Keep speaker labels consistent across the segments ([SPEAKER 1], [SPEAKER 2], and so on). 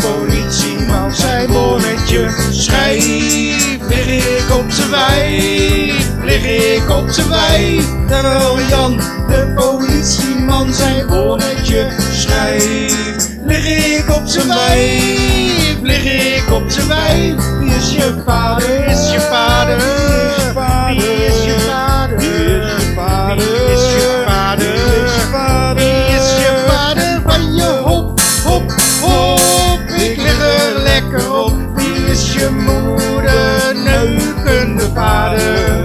[SPEAKER 1] politieman zijn bonnetje. schrijf, lig ik op zijn wijf, lig ik op zijn wijf. Terwijl Jan, de politieman zijn bonnetje. schrijf, lig ik op zijn wijf, lig ik op zijn wijf. Wie is je vader, is lekker op. Wie is je moeder? Neukende vader.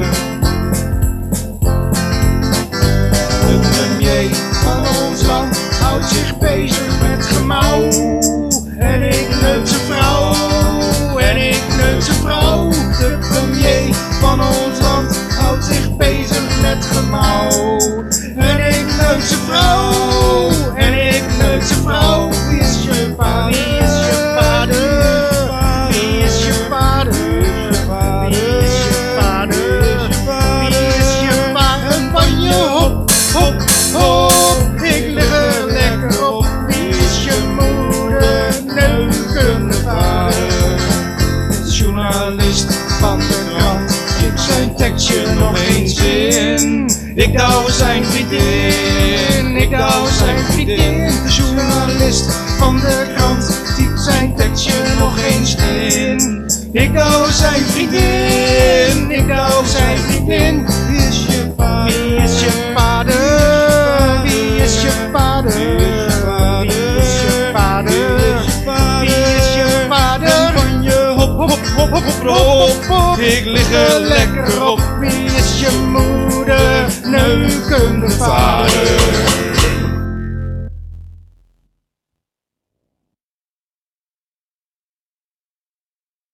[SPEAKER 1] De premier van ons land houdt zich bezig met gemouw. En ik neuk zijn vrouw, en ik neuk zijn vrouw. De premier van ons land houdt zich bezig met gemouw. En ik neuk zijn vrouw, van de ik zijn tekstje nog eens in. Ik douw zijn vriendin, ik douw zijn vriendin. De journalist van de krant, typt zijn tekstje nog eens in. Ik douw zijn vriendin, ik douw zijn vriendin. Ik lig er lekker op. Wie is je moeder? Neukende vader.